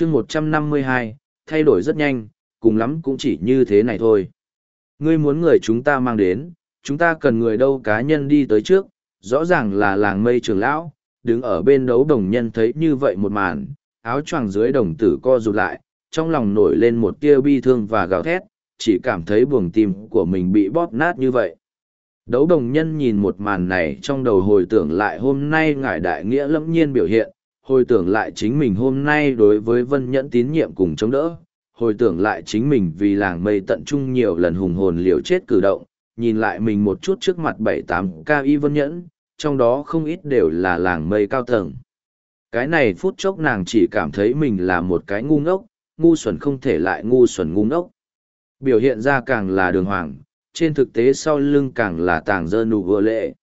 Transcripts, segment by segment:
chương một trăm năm mươi hai thay đổi rất nhanh, cùng lắm cũng chỉ như thế này thôi. Ngươi muốn người chúng ta mang đến, chúng ta cần người đâu cá nhân đi tới trước, rõ ràng là làng mây trường lão, đứng ở bên đấu đồng nhân thấy như vậy một màn, áo choàng dưới đồng tử co rụt lại, trong lòng nổi lên một tia bi thương và gào thét, chỉ cảm thấy buồng tim của mình bị bóp nát như vậy. Đấu đồng nhân nhìn một màn này trong đầu hồi tưởng lại hôm nay ngài đại nghĩa lẫm nhiên biểu hiện, hồi tưởng lại chính mình hôm nay đối với vân nhẫn tín nhiệm cùng chống đỡ, hồi tưởng lại chính mình vì làng mây tận trung nhiều lần hùng hồn liều chết cử động, nhìn lại mình một chút trước mặt bảy tám ca y vân nhẫn, trong đó không ít đều là làng mây cao tầng. Cái này phút chốc nàng chỉ cảm thấy mình là một cái ngu ngốc, ngu xuẩn không thể lại ngu xuẩn ngu ngốc. Biểu hiện ra càng là đường hoàng, trên thực tế sau lưng càng là tàng dơ nụ vừa lệ.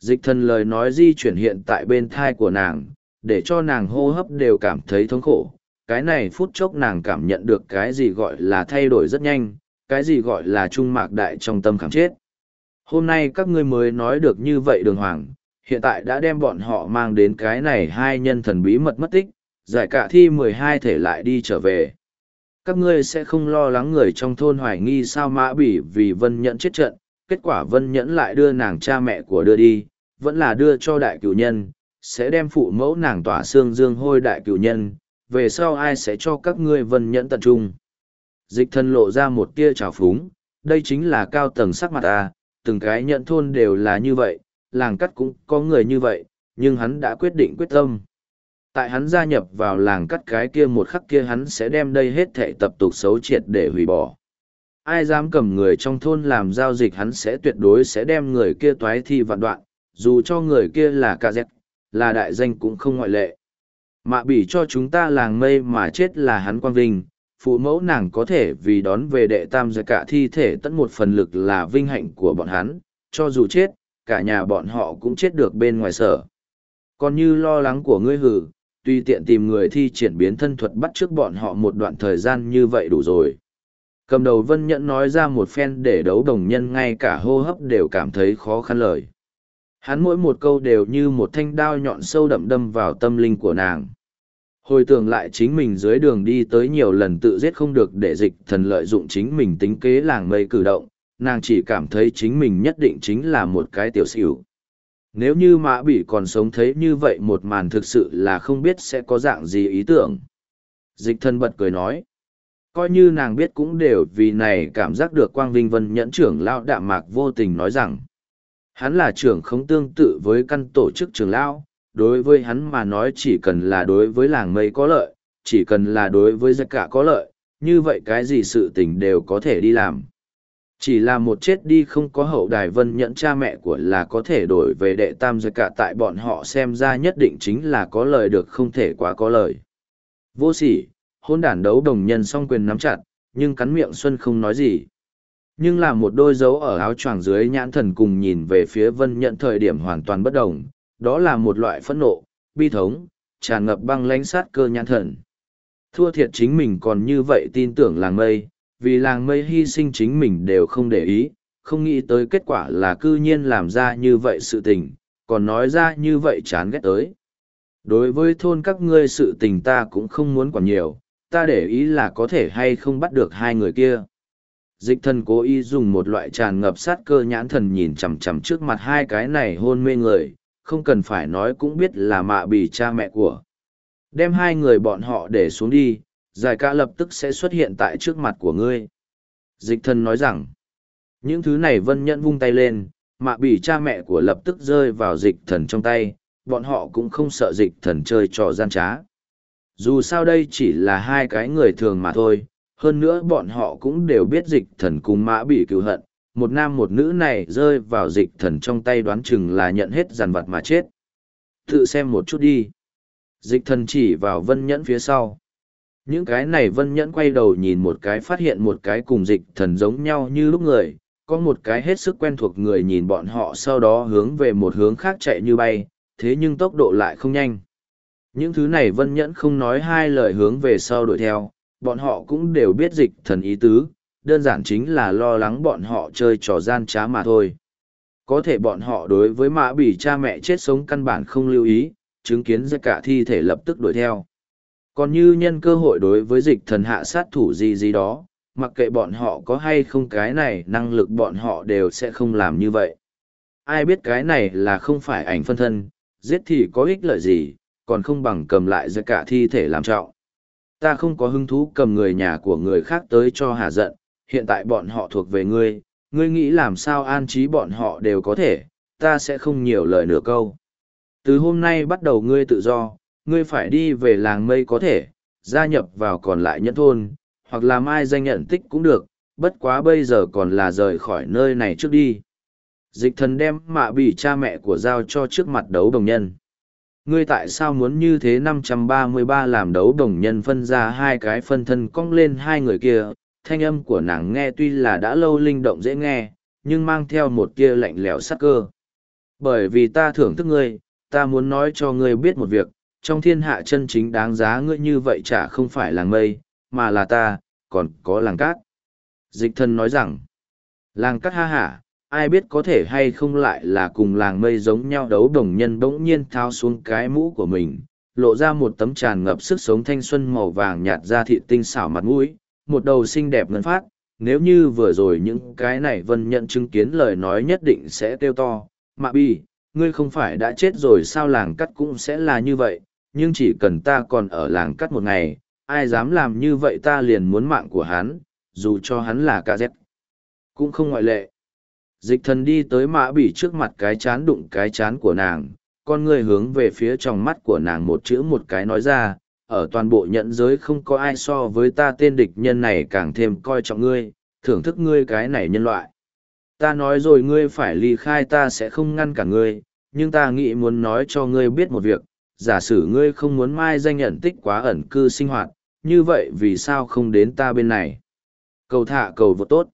Dịch thần lời nói di chuyển hiện tại bên thai của nàng, để cho nàng hô hấp đều cảm thấy thống khổ. Cái này phút chốc nàng cảm nhận được cái gì gọi là thay đổi rất nhanh, cái gì gọi là trung mạc đại trong tâm khảm chết. Hôm nay các ngươi mới nói được như vậy đường hoàng, hiện tại đã đem bọn họ mang đến cái này hai nhân thần bí mật mất tích, giải cả thi mười hai thể lại đi trở về. Các ngươi sẽ không lo lắng người trong thôn hoài nghi sao mã bỉ vì vân nhẫn chết trận, kết quả vân nhẫn lại đưa nàng cha mẹ của đưa đi, vẫn là đưa cho đại cửu nhân, sẽ đem phụ mẫu nàng tỏa xương dương hôi đại cửu nhân, về sau ai sẽ cho các ngươi vân nhẫn tận trung. Dịch thân lộ ra một tia trào phúng, đây chính là cao tầng sắc mặt à, từng cái nhận thôn đều là như vậy, làng cắt cũng có người như vậy, nhưng hắn đã quyết định quyết tâm. Tại hắn gia nhập vào làng cắt cái kia một khắc kia hắn sẽ đem đây hết thể tập tục xấu triệt để hủy bỏ. Ai dám cầm người trong thôn làm giao dịch hắn sẽ tuyệt đối sẽ đem người kia toái thi vạn đoạn, dù cho người kia là ca dẹp, là đại danh cũng không ngoại lệ. Mạ bỉ cho chúng ta làng mây mà chết là hắn quang vinh, phụ mẫu nàng có thể vì đón về đệ tam giới cả thi thể tận một phần lực là vinh hạnh của bọn hắn, cho dù chết, cả nhà bọn họ cũng chết được bên ngoài sở. Còn như lo lắng của ngươi hử, tuy tiện tìm người thi triển biến thân thuật bắt trước bọn họ một đoạn thời gian như vậy đủ rồi. Cầm đầu vân nhẫn nói ra một phen để đấu đồng nhân ngay cả hô hấp đều cảm thấy khó khăn lời. Hắn mỗi một câu đều như một thanh đao nhọn sâu đậm đâm vào tâm linh của nàng. Hồi tưởng lại chính mình dưới đường đi tới nhiều lần tự giết không được để dịch thần lợi dụng chính mình tính kế làng mây cử động, nàng chỉ cảm thấy chính mình nhất định chính là một cái tiểu xỉu. Nếu như mã bị còn sống thấy như vậy một màn thực sự là không biết sẽ có dạng gì ý tưởng. Dịch thần bật cười nói. Coi như nàng biết cũng đều vì này cảm giác được Quang Vinh Vân nhẫn trưởng lao đạm mạc vô tình nói rằng. Hắn là trưởng không tương tự với căn tổ chức trưởng lão. đối với hắn mà nói chỉ cần là đối với làng mây có lợi, chỉ cần là đối với giặc cả có lợi, như vậy cái gì sự tình đều có thể đi làm. Chỉ là một chết đi không có hậu đài vân nhận cha mẹ của là có thể đổi về đệ tam giặc cả tại bọn họ xem ra nhất định chính là có lời được không thể quá có lời. Vô sỉ, hôn đản đấu đồng nhân song quyền nắm chặt, nhưng cắn miệng Xuân không nói gì. Nhưng là một đôi dấu ở áo choàng dưới nhãn thần cùng nhìn về phía vân nhận thời điểm hoàn toàn bất đồng, đó là một loại phẫn nộ, bi thống, tràn ngập băng lãnh sát cơ nhãn thần. Thua thiệt chính mình còn như vậy tin tưởng làng mây, vì làng mây hy sinh chính mình đều không để ý, không nghĩ tới kết quả là cư nhiên làm ra như vậy sự tình, còn nói ra như vậy chán ghét tới. Đối với thôn các ngươi sự tình ta cũng không muốn quản nhiều, ta để ý là có thể hay không bắt được hai người kia. Dịch thần cố ý dùng một loại tràn ngập sát cơ nhãn thần nhìn chằm chằm trước mặt hai cái này hôn mê người, không cần phải nói cũng biết là mạ bì cha mẹ của. Đem hai người bọn họ để xuống đi, giải ca lập tức sẽ xuất hiện tại trước mặt của ngươi. Dịch thần nói rằng, những thứ này vân nhẫn vung tay lên, mạ bì cha mẹ của lập tức rơi vào dịch thần trong tay, bọn họ cũng không sợ dịch thần chơi trò gian trá. Dù sao đây chỉ là hai cái người thường mà thôi, hơn nữa bọn họ cũng đều biết dịch thần cùng mã bị cứu hận, một nam một nữ này rơi vào dịch thần trong tay đoán chừng là nhận hết giàn vật mà chết. Tự xem một chút đi. Dịch thần chỉ vào vân nhẫn phía sau. Những cái này vân nhẫn quay đầu nhìn một cái phát hiện một cái cùng dịch thần giống nhau như lúc người, có một cái hết sức quen thuộc người nhìn bọn họ sau đó hướng về một hướng khác chạy như bay, thế nhưng tốc độ lại không nhanh. Những thứ này vân nhẫn không nói hai lời hướng về sau đuổi theo, bọn họ cũng đều biết dịch thần ý tứ, đơn giản chính là lo lắng bọn họ chơi trò gian trá mà thôi. Có thể bọn họ đối với mã bỉ cha mẹ chết sống căn bản không lưu ý, chứng kiến ra cả thi thể lập tức đuổi theo. Còn như nhân cơ hội đối với dịch thần hạ sát thủ gì gì đó, mặc kệ bọn họ có hay không cái này năng lực bọn họ đều sẽ không làm như vậy. Ai biết cái này là không phải ảnh phân thân, giết thì có ích lợi gì, còn không bằng cầm lại ra cả thi thể làm trọng. Ta không có hứng thú cầm người nhà của người khác tới cho hà giận, hiện tại bọn họ thuộc về ngươi, ngươi nghĩ làm sao an trí bọn họ đều có thể, ta sẽ không nhiều lời nửa câu. Từ hôm nay bắt đầu ngươi tự do, ngươi phải đi về làng mây có thể, gia nhập vào còn lại nhẫn thôn, hoặc làm ai danh nhận tích cũng được, bất quá bây giờ còn là rời khỏi nơi này trước đi. Dịch thần đem mạ bị cha mẹ của giao cho trước mặt đấu đồng nhân. Ngươi tại sao muốn như thế 533 làm đấu đồng nhân phân ra hai cái phân thân cong lên hai người kia, thanh âm của nàng nghe tuy là đã lâu linh động dễ nghe, nhưng mang theo một kia lạnh lẽo sắc cơ. Bởi vì ta thưởng thức ngươi, ta muốn nói cho ngươi biết một việc, trong thiên hạ chân chính đáng giá ngươi như vậy chả không phải làng mây, mà là ta, còn có làng cát. Dịch thân nói rằng, làng cát ha hả, ai biết có thể hay không lại là cùng làng mây giống nhau đấu đồng nhân bỗng nhiên tháo xuống cái mũ của mình, lộ ra một tấm tràn ngập sức sống thanh xuân màu vàng nhạt ra thị tinh xảo mặt mũi, một đầu xinh đẹp ngân phát, nếu như vừa rồi những cái này vân nhận chứng kiến lời nói nhất định sẽ kêu to, mạ bi, ngươi không phải đã chết rồi sao làng cắt cũng sẽ là như vậy, nhưng chỉ cần ta còn ở làng cắt một ngày, ai dám làm như vậy ta liền muốn mạng của hắn, dù cho hắn là ca dép. Cũng không ngoại lệ. Dịch thần đi tới mã bỉ trước mặt cái chán đụng cái chán của nàng, con người hướng về phía trong mắt của nàng một chữ một cái nói ra, ở toàn bộ nhận giới không có ai so với ta tên địch nhân này càng thêm coi trọng ngươi, thưởng thức ngươi cái này nhân loại. Ta nói rồi ngươi phải ly khai ta sẽ không ngăn cả ngươi, nhưng ta nghĩ muốn nói cho ngươi biết một việc, giả sử ngươi không muốn mai danh nhận tích quá ẩn cư sinh hoạt, như vậy vì sao không đến ta bên này? Cầu thả cầu vô tốt.